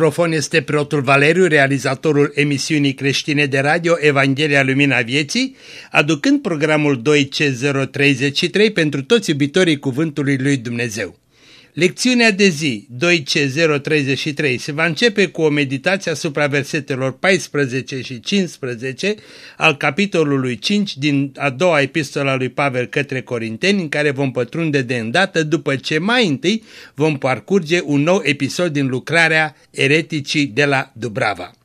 La microfon este preotul Valeriu, realizatorul emisiunii creștine de radio Evanghelia Lumina Vieții, aducând programul 2C033 pentru toți iubitorii Cuvântului Lui Dumnezeu. Lecțiunea de zi 2C033 se va începe cu o meditație asupra versetelor 14 și 15 al capitolului 5 din a doua epistola lui Pavel către Corinteni, în care vom pătrunde de îndată după ce mai întâi vom parcurge un nou episod din lucrarea Ereticii de la Dubrava.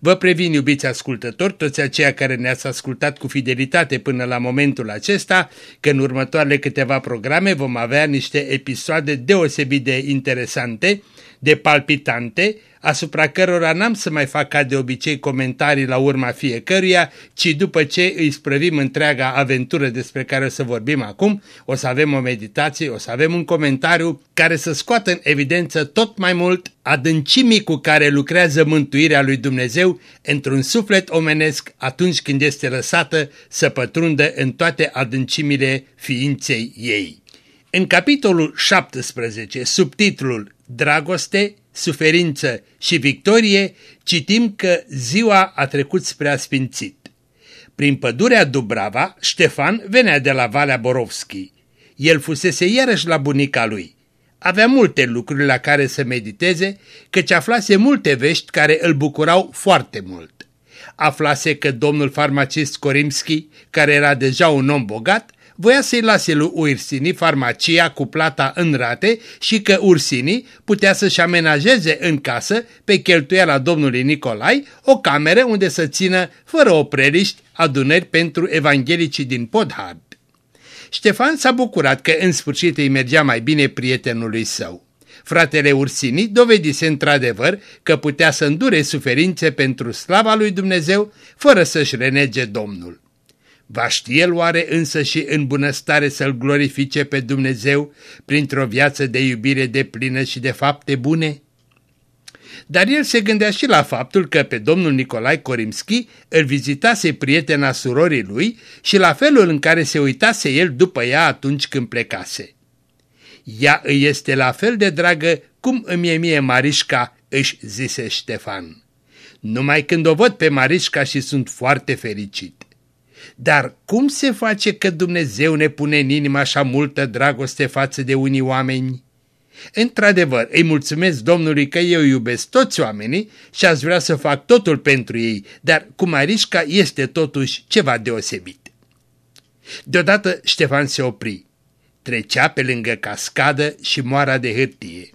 Vă previn, iubiți ascultători, toți aceia care ne-ați ascultat cu fidelitate până la momentul acesta, că în următoarele câteva programe vom avea niște episoade deosebit de interesante, de palpitante, asupra cărora n-am să mai fac ca de obicei comentarii la urma fiecăruia, ci după ce îi sprăvim întreaga aventură despre care o să vorbim acum, o să avem o meditație, o să avem un comentariu care să scoată în evidență tot mai mult adâncimii cu care lucrează mântuirea lui Dumnezeu într-un suflet omenesc atunci când este lăsată să pătrundă în toate adâncimile ființei ei. În capitolul 17, subtitlul Dragoste, suferință și victorie, citim că ziua a trecut spre asfințit. Prin pădurea Dubrava, Ștefan venea de la Valea Borovski. El fusese iarăși la bunica lui. Avea multe lucruri la care să mediteze, căci aflase multe vești care îl bucurau foarte mult. Aflase că domnul farmacist Korimski, care era deja un om bogat, voia să-i lase lui Ursini farmacia cu plata în rate și că Ursini putea să-și amenajeze în casă, pe cheltuiala domnului Nicolai, o cameră unde să țină, fără opreliști, adunări pentru evanghelicii din Podhard. Ștefan s-a bucurat că în sfârșit îi mergea mai bine prietenului său. Fratele Ursini dovedise într-adevăr că putea să îndure suferințe pentru slava lui Dumnezeu fără să-și renege Domnul. Va ști el oare însă și în bunăstare să-L glorifice pe Dumnezeu printr-o viață de iubire de plină și de fapte bune? Dar el se gândea și la faptul că pe domnul Nicolae Korimski îl vizitase prietena surorii lui și la felul în care se uitase el după ea atunci când plecase. Ea îi este la fel de dragă cum îmi e mie Marișca, își zise Ștefan. Numai când o văd pe Marișca și sunt foarte fericit. Dar cum se face că Dumnezeu ne pune în inimă așa multă dragoste față de unii oameni? Într-adevăr, îi mulțumesc Domnului că eu iubesc toți oamenii și aș vrea să fac totul pentru ei, dar cu Marișca este totuși ceva deosebit. Deodată Ștefan se opri. Trecea pe lângă cascadă și moara de hârtie.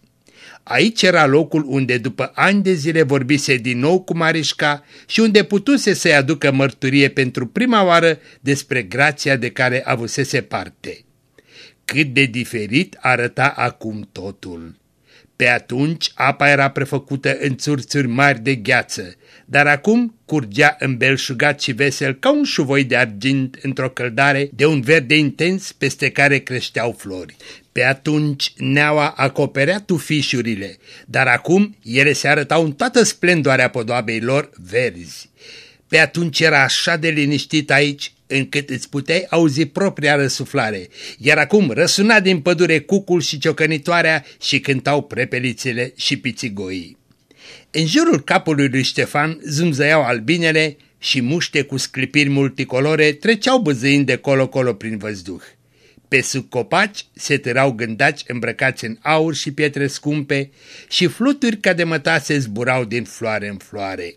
Aici era locul unde după ani de zile vorbise din nou cu Marișca și unde putuse să-i aducă mărturie pentru prima oară despre grația de care avusese parte. Cât de diferit arăta acum totul. Pe atunci apa era prefăcută în țurțuri mari de gheață, dar acum curgea îmbelșugat și vesel ca un șuvoi de argint într-o căldare de un verde intens peste care creșteau flori. Pe atunci neaua acoperea tufișurile, dar acum ele se arătau în toată splendoarea podoabei lor verzi. Pe atunci era așa de liniștit aici, încât îți puteai auzi propria răsuflare, iar acum răsuna din pădure cucul și ciocănitoarea și cântau prepelițele și pițigoii. În jurul capului lui Ștefan zâmzăiau albinele și muște cu sclipiri multicolore treceau băzâind de colo-colo prin văzduh. Pe sub copaci se târau gândaci îmbrăcați în aur și pietre scumpe și fluturi ca de mătase zburau din floare în floare.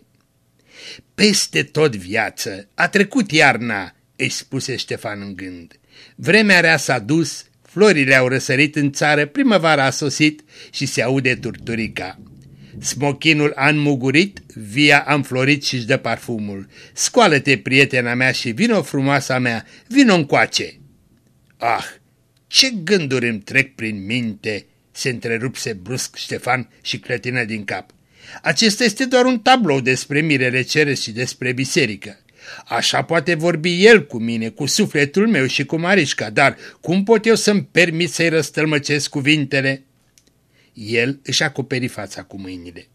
Peste tot viață, a trecut iarna, îi spuse Ștefan în gând. Vremea rea s-a dus, florile au răsărit în țară, primăvara a sosit și se aude turturica. Smochinul a înmugurit, via a înflorit și-și dă parfumul. Scoală-te, prietena mea, și vino frumoasa mea, vino încoace. Ah, ce gânduri îmi trec prin minte, se întrerupse brusc Ștefan și clătină din cap. Acesta este doar un tablou despre mirele ceresc și despre biserică. Așa poate vorbi el cu mine, cu sufletul meu și cu Marișca, dar cum pot eu să-mi permit să-i răstălmăcesc cuvintele? El își acoperi fața cu mâinile.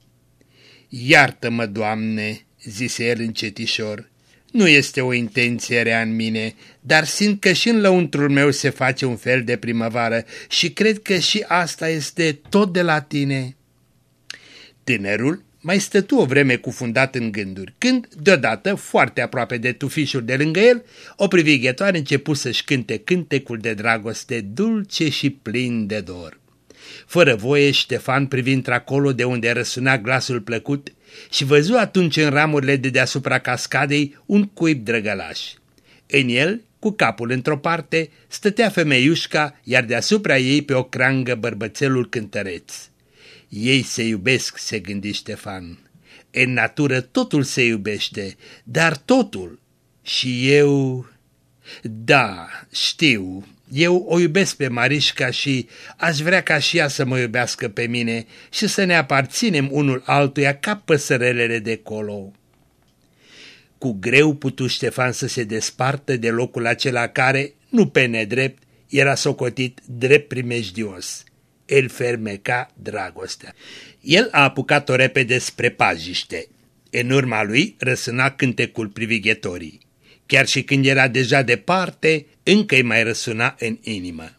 Iartă-mă, Doamne, zise el încetișor, nu este o intenție rea în mine, dar simt că și în lăuntrul meu se face un fel de primăvară și cred că și asta este tot de la tine. Tânărul mai stătu o vreme cufundat în gânduri, când, deodată, foarte aproape de tufișul de lângă el, o privighetoare început să-și cânte cântecul de dragoste dulce și plin de dor. Fără voie, Ștefan privind acolo de unde răsuna glasul plăcut și văzu atunci în ramurile de deasupra cascadei un cuib drăgălaș. În el, cu capul într-o parte, stătea femeiușca, iar deasupra ei pe o crangă bărbățelul cântăreț. Ei se iubesc, se gândi Ștefan. În natură totul se iubește, dar totul. Și eu... Da, știu, eu o iubesc pe Marișca și aș vrea ca și ea să mă iubească pe mine și să ne aparținem unul altuia ca păsărelele de colo. Cu greu putu Ștefan să se despartă de locul acela care, nu pe nedrept, era socotit drept primejdios. El fermeca dragostea. El a apucat-o repede spre pajiște. În urma lui răsâna cântecul privighetorii. Chiar și când era deja departe, încă îi mai răsuna în inimă.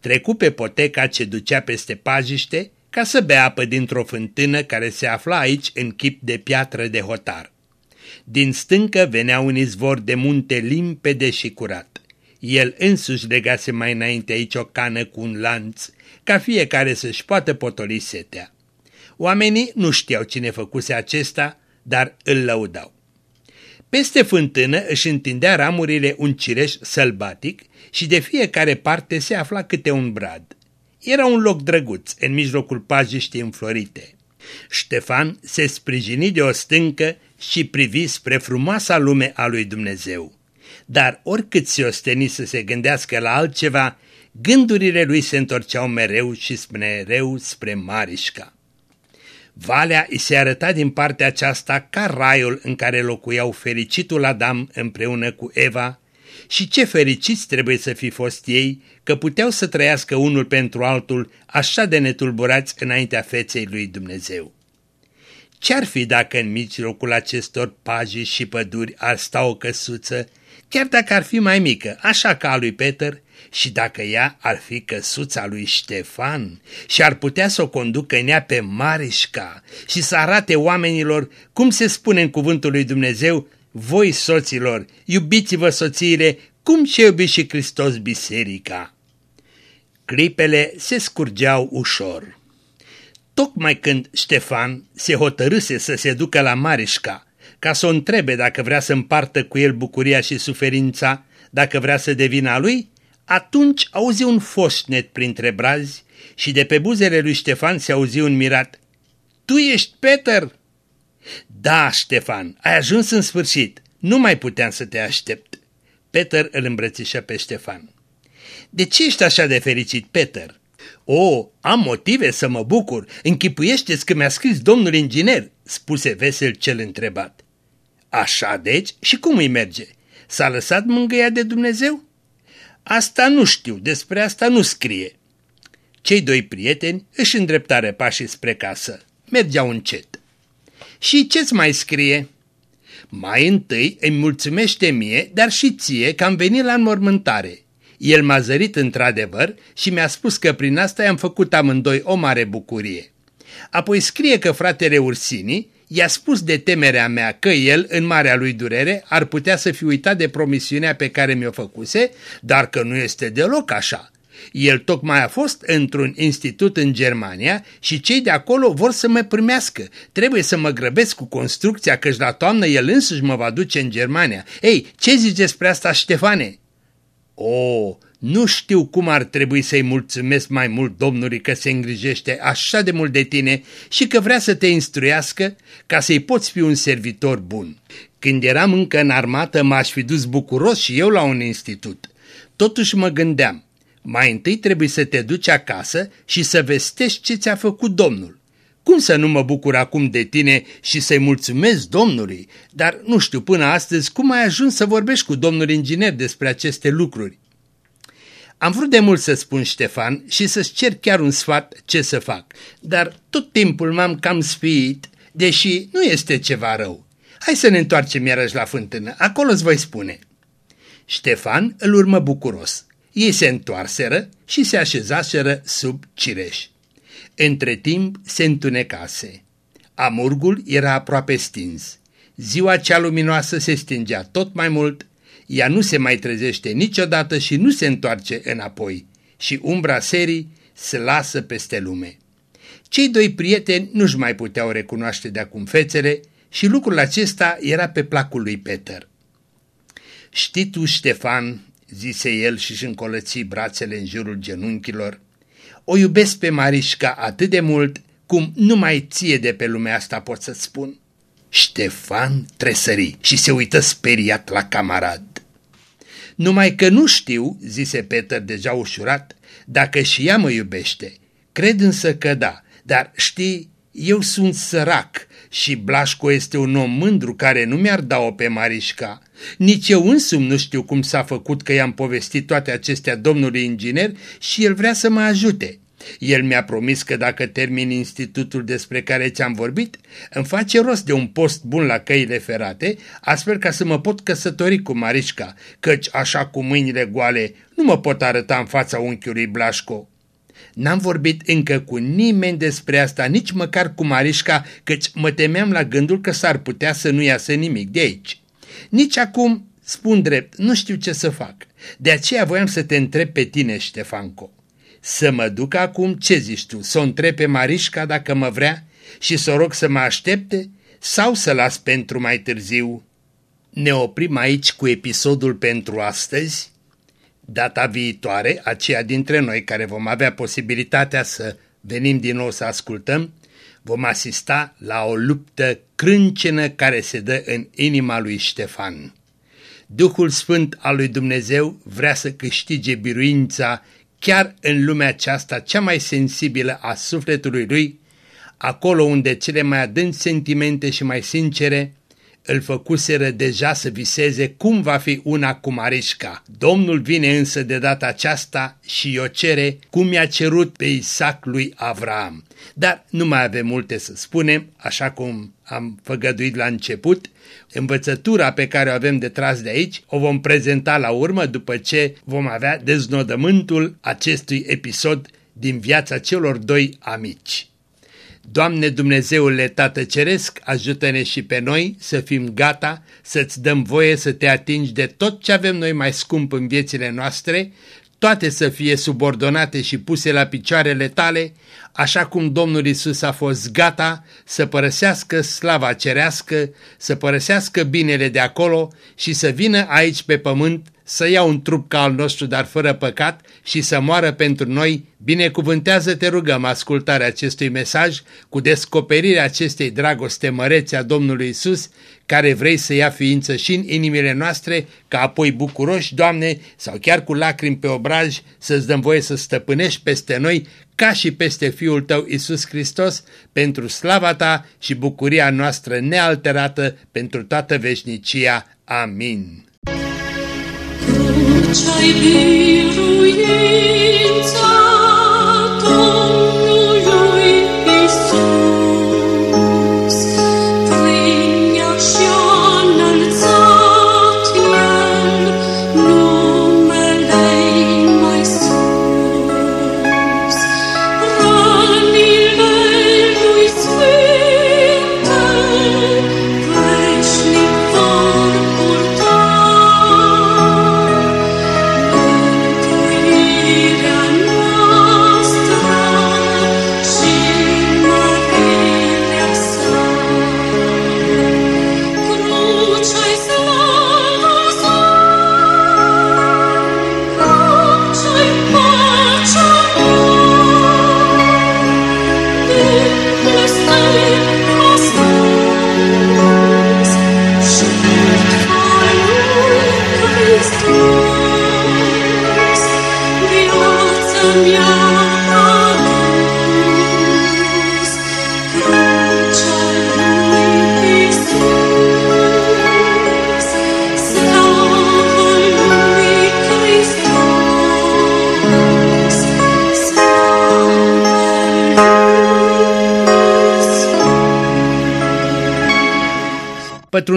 Trecu pe poteca ce ducea peste pajiște ca să bea apă dintr-o fântână care se afla aici în chip de piatră de hotar. Din stâncă venea un izvor de munte limpede și curat. El însuși legase mai înainte aici o cană cu un lanț, ca fiecare să-și poată potoli setea. Oamenii nu știau cine făcuse acesta, dar îl lăudau. Peste fântână își întindea ramurile un cireș sălbatic și de fiecare parte se afla câte un brad. Era un loc drăguț în mijlocul pajiștii înflorite. Ștefan se sprijini de o stâncă și privi spre frumoasa lume a lui Dumnezeu. Dar oricât se osteni să se gândească la altceva, gândurile lui se întorceau mereu și mereu spre Marișca. Valea îi se arăta din partea aceasta ca raiul în care locuiau fericitul Adam împreună cu Eva și ce fericiți trebuie să fi fost ei că puteau să trăiască unul pentru altul așa de netulburați înaintea feței lui Dumnezeu. Ce-ar fi dacă în mijlocul acestor paji și păduri ar sta o căsuță, chiar dacă ar fi mai mică, așa ca a lui Peter, și dacă ea ar fi căsuța lui Ștefan și ar putea să o conducă în ea pe Marișca și să arate oamenilor cum se spune în cuvântul lui Dumnezeu, voi soților, iubiți-vă soțiile cum ce iubi și Hristos biserica. Clipele se scurgeau ușor. Tocmai când Ștefan se hotărâse să se ducă la Marișca ca să o întrebe dacă vrea să împartă cu el bucuria și suferința, dacă vrea să devină a lui, atunci auzi un foșnet printre brazi și de pe buzele lui Ștefan se auzi un mirat. Tu ești Peter? Da, Ștefan, ai ajuns în sfârșit. Nu mai puteam să te aștept. Peter îl îmbrățișă pe Ștefan. De ce ești așa de fericit, Peter? O, am motive să mă bucur. Închipuiește-ți că mi-a scris domnul inginer, spuse vesel cel întrebat. Așa deci? Și cum îi merge? S-a lăsat mângâia de Dumnezeu? Asta nu știu, despre asta nu scrie. Cei doi prieteni își îndreptare pașii spre casă. Mergeau încet. Și ce-ți mai scrie? Mai întâi îmi mulțumește mie, dar și ție că am venit la înmormântare. El m-a zărit într-adevăr și mi-a spus că prin asta i-am făcut amândoi o mare bucurie. Apoi scrie că fratele Ursini i-a spus de temerea mea că el, în marea lui durere, ar putea să fi uitat de promisiunea pe care mi-o făcuse, dar că nu este deloc așa. El tocmai a fost într-un institut în Germania și cei de acolo vor să mă primească. Trebuie să mă grăbesc cu construcția, căci la toamnă el însuși mă va duce în Germania. Ei, ce zici despre asta, Ștefane? O, nu știu cum ar trebui să-i mulțumesc mai mult Domnului că se îngrijește așa de mult de tine și că vrea să te instruiască ca să-i poți fi un servitor bun. Când eram încă în armată m-aș fi dus bucuros și eu la un institut. Totuși mă gândeam, mai întâi trebuie să te duci acasă și să vestești ce ți-a făcut Domnul. Cum să nu mă bucur acum de tine și să-i mulțumesc Domnului? Dar nu știu până astăzi cum ai ajuns să vorbești cu domnul inginer despre aceste lucruri. Am vrut de mult să spun Ștefan și să-ți cer chiar un sfat ce să fac, dar tot timpul m-am cam sfiit, deși nu este ceva rău. Hai să ne întoarcem iarăși la fântână, acolo îți voi spune. Ștefan îl urmă bucuros. Ei se întoarseră și se așezaseră sub cireș. Între timp se întunecase. Amurgul era aproape stins. Ziua cea luminoasă se stingea tot mai mult, ea nu se mai trezește niciodată și nu se întoarce înapoi și umbra serii se lasă peste lume. Cei doi prieteni nu-și mai puteau recunoaște de acum fețele și lucrul acesta era pe placul lui Peter. Știi tu, Ștefan, zise el și-și încolăți brațele în jurul genunchilor, o iubesc pe Marișca atât de mult cum numai ție de pe lumea asta pot să-ți spun. Ștefan tresări și se uită speriat la camarad. Numai că nu știu, zise Peter deja ușurat, dacă și ea mă iubește. Cred însă că da, dar știi, eu sunt sărac și Blașco este un om mândru care nu mi-ar da-o pe Marișca. Nici eu însumi nu știu cum s-a făcut că i-am povestit toate acestea domnului inginer și el vrea să mă ajute. El mi-a promis că dacă termin institutul despre care ți-am vorbit, îmi face rost de un post bun la căile ferate, astfel ca să mă pot căsători cu Marișca, căci așa cu mâinile goale nu mă pot arăta în fața unchiului Blașco. N-am vorbit încă cu nimeni despre asta, nici măcar cu Marișca, căci mă temeam la gândul că s-ar putea să nu iasă nimic de aici. Nici acum, spun drept, nu știu ce să fac. De aceea voiam să te întreb pe tine, Ștefanco. Să mă duc acum, ce zici tu, să o întreb pe Marișca dacă mă vrea și să o rog să mă aștepte sau să las pentru mai târziu? Ne oprim aici cu episodul pentru astăzi. Data viitoare, aceia dintre noi care vom avea posibilitatea să venim din nou să ascultăm, vom asista la o luptă crâncenă care se dă în inima lui Ștefan. Duhul Sfânt al lui Dumnezeu vrea să câștige biruința chiar în lumea aceasta cea mai sensibilă a sufletului lui, acolo unde cele mai adânci sentimente și mai sincere îl făcuseră deja să viseze cum va fi una cu Marișca. Domnul vine însă de data aceasta și o cere cum i-a cerut pe Isaac lui Avram. Dar nu mai avem multe să spunem, așa cum am făgăduit la început, învățătura pe care o avem de tras de aici o vom prezenta la urmă după ce vom avea deznodământul acestui episod din viața celor doi amici. Doamne Dumnezeule Tată Ceresc, ajută-ne și pe noi să fim gata să-ți dăm voie să te atingi de tot ce avem noi mai scump în viețile noastre, toate să fie subordonate și puse la picioarele tale, așa cum Domnul Isus a fost gata să părăsească slava cerească, să părăsească binele de acolo și să vină aici pe pământ să ia un trup ca al nostru, dar fără păcat, și să moară pentru noi, binecuvântează, te rugăm, ascultarea acestui mesaj cu descoperirea acestei dragoste mărețe a Domnului Isus, care vrei să ia ființă și în inimile noastre, ca apoi bucuroși, Doamne, sau chiar cu lacrimi pe obraj, să-ți dăm voie să stăpânești peste noi, ca și peste Fiul Tău Isus Hristos, pentru slava Ta și bucuria noastră nealterată pentru toată veșnicia. Amin. Crucea-i biruința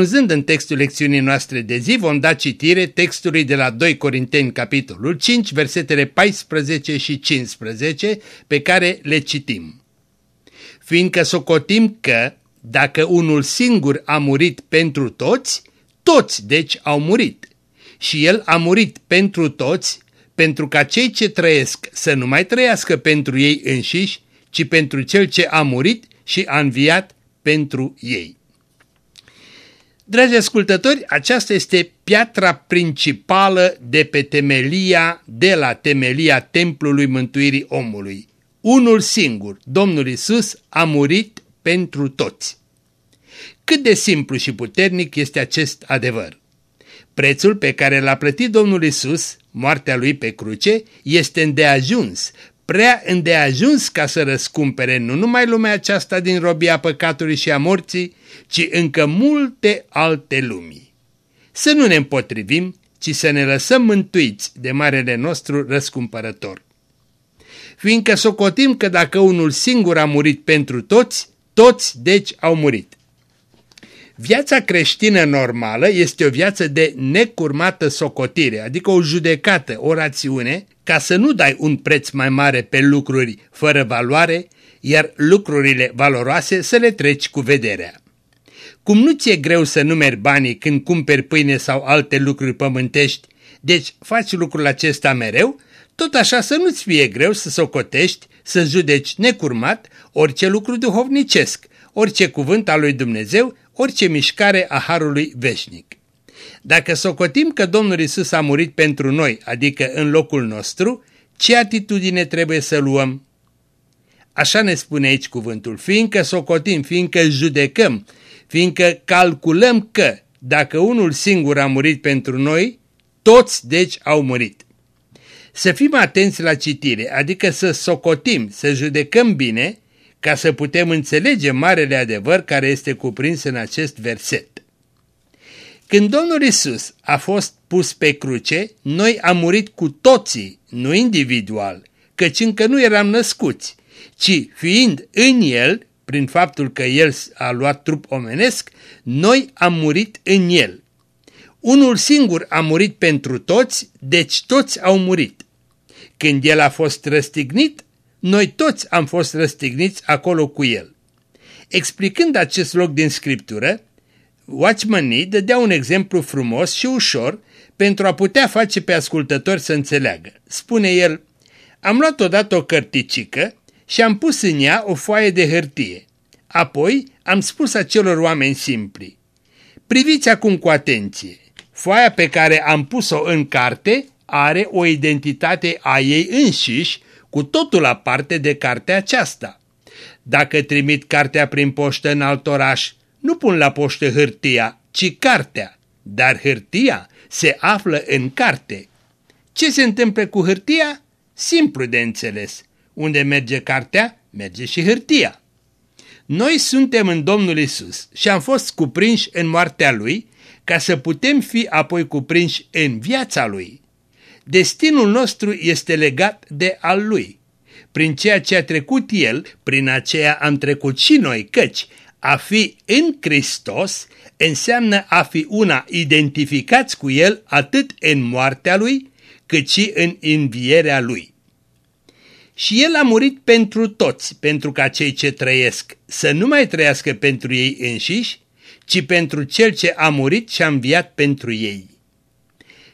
Pătrunzând în textul lecțiunii noastre de zi, vom da citire textului de la 2 Corinteni, capitolul 5, versetele 14 și 15, pe care le citim. Fiindcă socotim că, dacă unul singur a murit pentru toți, toți deci au murit. Și el a murit pentru toți, pentru ca cei ce trăiesc să nu mai trăiască pentru ei înșiși, ci pentru cel ce a murit și a înviat pentru ei. Dragi ascultători, aceasta este piatra principală de pe temelia, de la temelia templului mântuirii omului. Unul singur, Domnul Isus, a murit pentru toți. Cât de simplu și puternic este acest adevăr. Prețul pe care l-a plătit Domnul Isus, moartea lui pe cruce, este îndeajuns, prea îndeajuns ca să răscumpere nu numai lumea aceasta din robia păcatului și a morții, ci încă multe alte lumii. Să nu ne împotrivim, ci să ne lăsăm mântuiți de marele nostru răscumpărător. Fiindcă socotim că dacă unul singur a murit pentru toți, toți deci au murit. Viața creștină normală este o viață de necurmată socotire, adică o judecată, o rațiune, ca să nu dai un preț mai mare pe lucruri fără valoare, iar lucrurile valoroase să le treci cu vederea. Cum nu ți-e greu să numeri banii când cumperi pâine sau alte lucruri pământești, deci faci lucrul acesta mereu, tot așa să nu-ți fie greu să socotești, să judeci necurmat orice lucru duhovnicesc, orice cuvânt al lui Dumnezeu, orice mișcare a Harului Veșnic. Dacă socotim că Domnul Isus a murit pentru noi, adică în locul nostru, ce atitudine trebuie să luăm? Așa ne spune aici cuvântul, fiindcă socotim, fiindcă judecăm, fiindcă calculăm că dacă unul singur a murit pentru noi, toți deci au murit. Să fim atenți la citire, adică să socotim, să judecăm bine, ca să putem înțelege marele adevăr care este cuprins în acest verset. Când Domnul Isus a fost pus pe cruce, noi am murit cu toții, nu individual, căci încă nu eram născuți, ci fiind în El, prin faptul că El a luat trup omenesc, noi am murit în El. Unul singur a murit pentru toți, deci toți au murit. Când El a fost răstignit, noi toți am fost răstigniți acolo cu El. Explicând acest loc din Scriptură, Watchman Nee dădea un exemplu frumos și ușor pentru a putea face pe ascultători să înțeleagă. Spune el, am luat odată o cărticică și am pus în ea o foaie de hârtie. Apoi am spus acelor oameni simpli, priviți acum cu atenție, foaia pe care am pus-o în carte are o identitate a ei înșiși, cu totul aparte de cartea aceasta. Dacă trimit cartea prin poștă în alt oraș, nu pun la poștă hârtia, ci cartea, dar hârtia se află în carte. Ce se întâmplă cu hârtia? Simplu de înțeles. Unde merge cartea, merge și hârtia. Noi suntem în Domnul Isus și am fost cuprinși în moartea Lui ca să putem fi apoi cuprinși în viața Lui. Destinul nostru este legat de al Lui. Prin ceea ce a trecut El, prin aceea am trecut și noi, căci a fi în Hristos înseamnă a fi una identificați cu El atât în moartea Lui, cât și în învierea Lui. Și El a murit pentru toți, pentru ca cei ce trăiesc să nu mai trăiască pentru ei înșiși, ci pentru Cel ce a murit și a înviat pentru ei.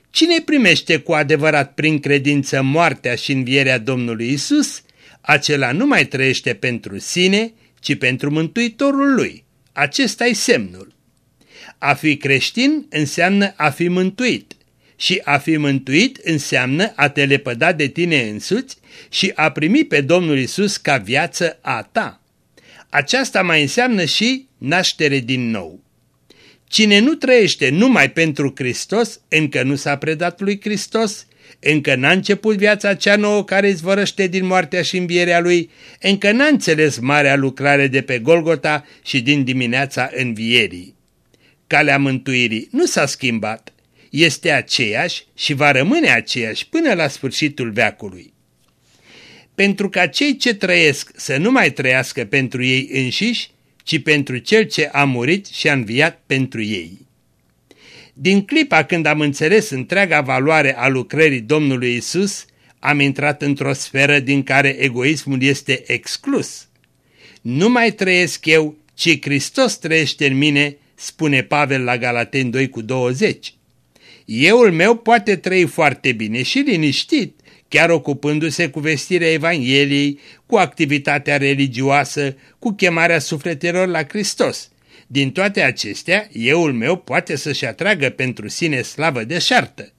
Cine primește cu adevărat prin credință moartea și învierea Domnului Isus, acela nu mai trăiește pentru sine, ci pentru Mântuitorul lui. Acesta e semnul. A fi creștin înseamnă a fi mântuit și a fi mântuit înseamnă a te lepăda de tine însuți și a primi pe Domnul Isus ca viață a ta. Aceasta mai înseamnă și naștere din nou. Cine nu trăiește numai pentru Hristos, încă nu s-a predat lui Hristos, încă n-a început viața cea nouă care izvorăște din moartea și învierea lui, încă n-a înțeles marea lucrare de pe Golgota și din dimineața învierii. Calea mântuirii nu s-a schimbat, este aceeași și va rămâne aceeași până la sfârșitul veacului. Pentru ca cei ce trăiesc să nu mai trăiască pentru ei înșiși, ci pentru cel ce a murit și a înviat pentru ei. Din clipa când am înțeles întreaga valoare a lucrării Domnului Isus, am intrat într-o sferă din care egoismul este exclus. Nu mai trăiesc eu, ci Hristos trăiește în mine, spune Pavel la Galaten 2 cu 20. Euul meu poate trăi foarte bine și liniștit, chiar ocupându-se cu vestirea Evangheliei, cu activitatea religioasă, cu chemarea sufletelor la Hristos. Din toate acestea, euul meu poate să-și atragă pentru sine slavă de șartă.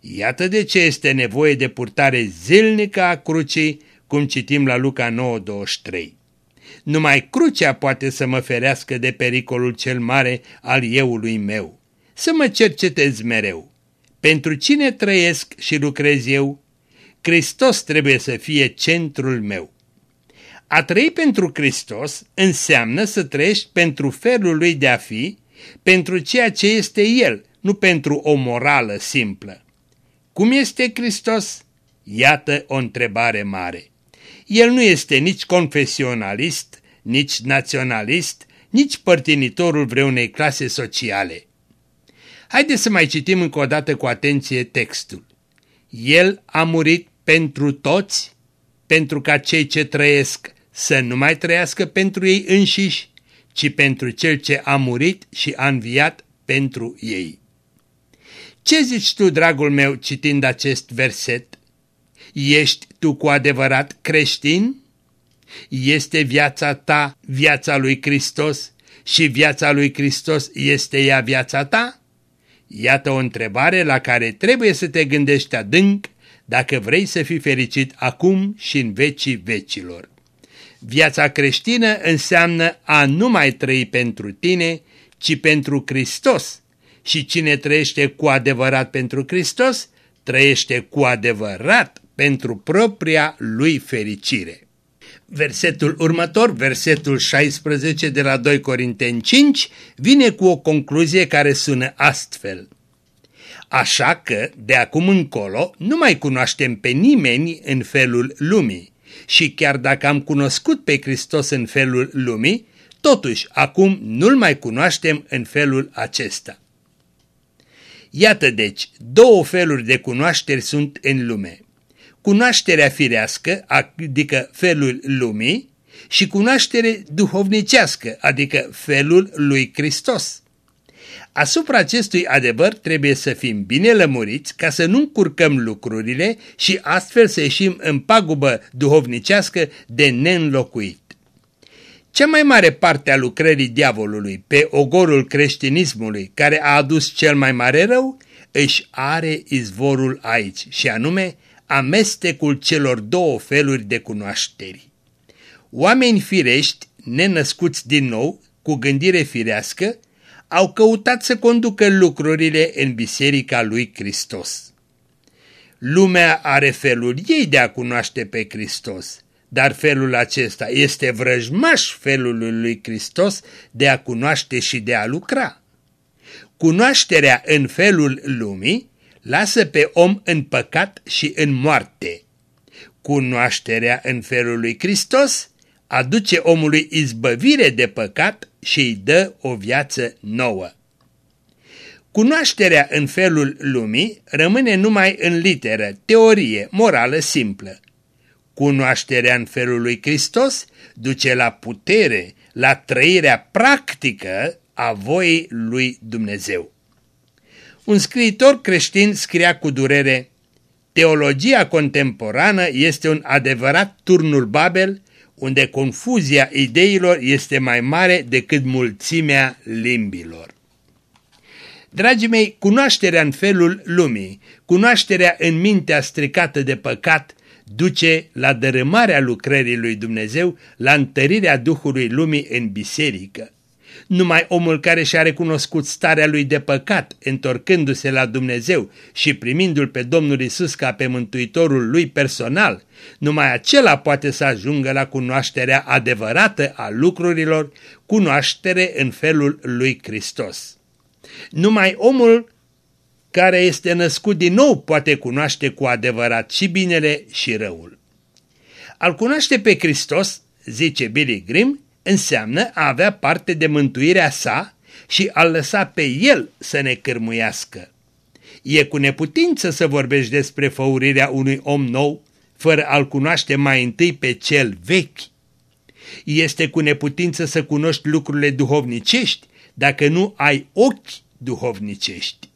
Iată de ce este nevoie de purtare zilnică a crucii, cum citim la Luca 9.23. Numai crucea poate să mă ferească de pericolul cel mare al euului meu. Să mă cercetez mereu. Pentru cine trăiesc și lucrez eu? Hristos trebuie să fie centrul meu. A trăi pentru Hristos înseamnă să trăiești pentru felul lui de a fi, pentru ceea ce este El, nu pentru o morală simplă. Cum este Hristos? Iată o întrebare mare. El nu este nici confesionalist, nici naționalist, nici părtinitorul vreunei clase sociale. Haideți să mai citim încă o dată cu atenție textul. El a murit pentru toți, pentru ca cei ce trăiesc să nu mai trăiască pentru ei înșiși, ci pentru cel ce a murit și a înviat pentru ei. Ce zici tu, dragul meu, citind acest verset? Ești tu cu adevărat creștin? Este viața ta viața lui Hristos și viața lui Hristos este ea viața ta? Iată o întrebare la care trebuie să te gândești adânc dacă vrei să fii fericit acum și în vecii vecilor. Viața creștină înseamnă a nu mai trăi pentru tine, ci pentru Hristos. Și cine trăiește cu adevărat pentru Hristos, trăiește cu adevărat pentru propria lui fericire. Versetul următor, versetul 16 de la 2 Corinteni 5, vine cu o concluzie care sună astfel. Așa că, de acum încolo, nu mai cunoaștem pe nimeni în felul lumii. Și chiar dacă am cunoscut pe Hristos în felul lumii, totuși acum nu-L mai cunoaștem în felul acesta. Iată deci, două feluri de cunoașteri sunt în lume. Cunoașterea firească, adică felul lumii, și cunoaștere duhovnicească, adică felul lui Hristos. Asupra acestui adevăr trebuie să fim bine lămuriți ca să nu încurcăm lucrurile și astfel să ieșim în pagubă duhovnicească de neînlocuit. Cea mai mare parte a lucrării diavolului pe ogorul creștinismului care a adus cel mai mare rău își are izvorul aici și anume amestecul celor două feluri de cunoașteri. Oameni firești, nenăscuți din nou, cu gândire firească, au căutat să conducă lucrurile în biserica lui Hristos. Lumea are felul ei de a cunoaște pe Hristos, dar felul acesta este vrăjmaș felul lui Hristos de a cunoaște și de a lucra. Cunoașterea în felul lumii lasă pe om în păcat și în moarte. Cunoașterea în felul lui Hristos aduce omului izbăvire de păcat și îi dă o viață nouă. Cunoașterea în felul lumii rămâne numai în literă, teorie, morală simplă. Cunoașterea în felul lui Hristos duce la putere, la trăirea practică a voii lui Dumnezeu. Un scriitor creștin scria cu durere, Teologia contemporană este un adevărat turnul Babel unde confuzia ideilor este mai mare decât mulțimea limbilor. Dragii mei, cunoașterea în felul lumii, cunoașterea în mintea stricată de păcat, duce la dărâmarea lucrării lui Dumnezeu, la întărirea Duhului lumii în biserică. Numai omul care și-a recunoscut starea lui de păcat, întorcându-se la Dumnezeu și primindu-L pe Domnul Isus ca pe mântuitorul lui personal, numai acela poate să ajungă la cunoașterea adevărată a lucrurilor, cunoaștere în felul lui Hristos. Numai omul care este născut din nou poate cunoaște cu adevărat și binele și răul. Al cunoaște pe Hristos, zice Billy Grimm, înseamnă a avea parte de mântuirea sa și a lăsa pe el să ne cârmuiască. E cu neputință să vorbești despre făurirea unui om nou, fără a-l cunoaște mai întâi pe cel vechi. Este cu neputință să cunoști lucrurile duhovnicești dacă nu ai ochi duhovnicești.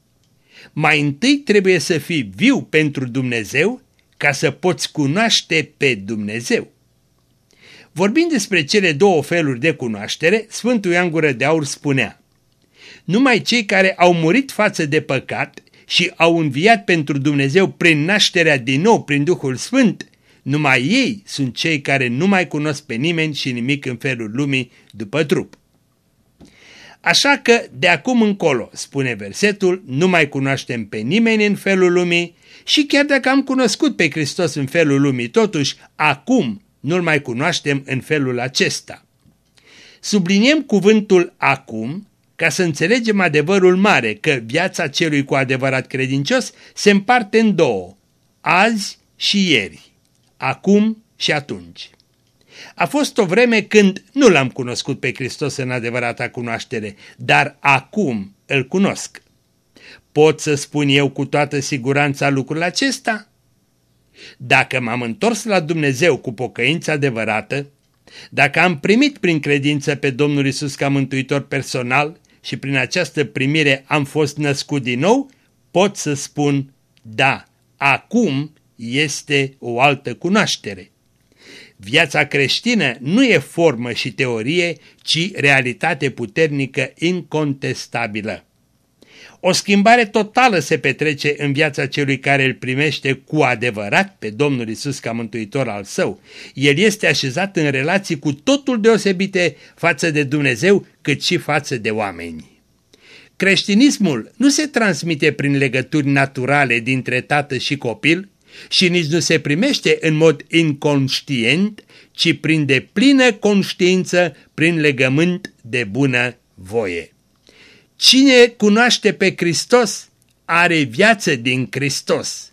Mai întâi trebuie să fii viu pentru Dumnezeu ca să poți cunoaște pe Dumnezeu. Vorbind despre cele două feluri de cunoaștere, Sfântul Ioan Gură de Aur spunea Numai cei care au murit față de păcat și au înviat pentru Dumnezeu prin nașterea din nou prin Duhul Sfânt, numai ei sunt cei care nu mai cunosc pe nimeni și nimic în felul lumii după trup. Așa că de acum încolo, spune versetul, nu mai cunoaștem pe nimeni în felul lumii și chiar dacă am cunoscut pe Hristos în felul lumii, totuși acum nu-L mai cunoaștem în felul acesta. Subliniem cuvântul acum ca să înțelegem adevărul mare că viața celui cu adevărat credincios se împarte în două, azi și ieri, acum și atunci. A fost o vreme când nu l-am cunoscut pe Hristos în adevărata cunoaștere, dar acum îl cunosc. Pot să spun eu cu toată siguranța lucrul acesta? Dacă m-am întors la Dumnezeu cu pocăință adevărată, dacă am primit prin credință pe Domnul Isus ca mântuitor personal și prin această primire am fost născut din nou, pot să spun da, acum este o altă cunoaștere. Viața creștină nu e formă și teorie, ci realitate puternică incontestabilă. O schimbare totală se petrece în viața celui care îl primește cu adevărat pe Domnul Isus ca mântuitor al său. El este așezat în relații cu totul deosebite față de Dumnezeu, cât și față de oameni. Creștinismul nu se transmite prin legături naturale dintre tată și copil și nici nu se primește în mod inconștient, ci prin deplină conștiință, prin legământ de bună voie. Cine cunoaște pe Hristos are viață din Hristos.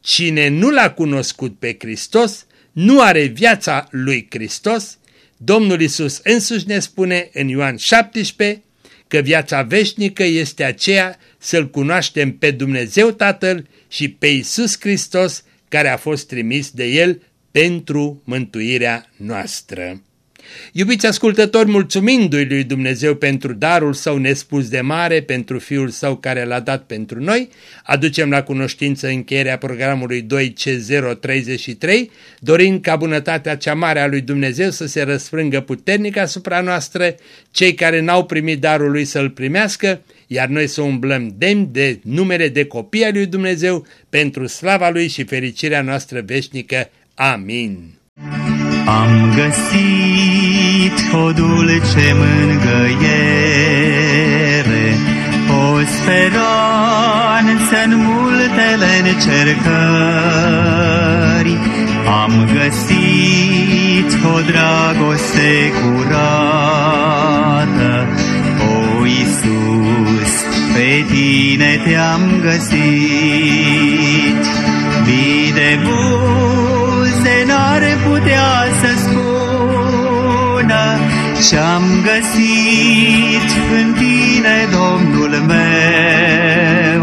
Cine nu l-a cunoscut pe Hristos nu are viața lui Hristos. Domnul Isus însuși ne spune în Ioan 17 că viața veșnică este aceea să-L cunoaștem pe Dumnezeu Tatăl și pe Isus Hristos care a fost trimis de El pentru mântuirea noastră. Iubiți ascultători, mulțumindu-i lui Dumnezeu pentru darul său nespus de mare, pentru Fiul său care l-a dat pentru noi, aducem la cunoștință încheierea programului 2C033, dorind ca bunătatea cea mare a lui Dumnezeu să se răsfrângă puternic asupra noastră, cei care n-au primit darul lui să-l primească, iar noi să umblăm demn de numere de copii al lui Dumnezeu pentru slava lui și fericirea noastră veșnică. Amin. Am găsit o dulce mângăiere, o speranță în multele încercări. Am găsit o dragoste curată, o Iisus, pe tine te-am găsit. Mii de buze n-ar putea să spună Ce-am găsit în tine, Domnul meu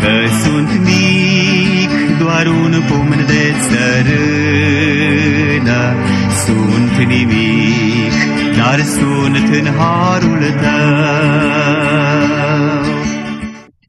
Că sunt mic, doar un pumn de țărână. Sunt nimic, dar sunt în harul tău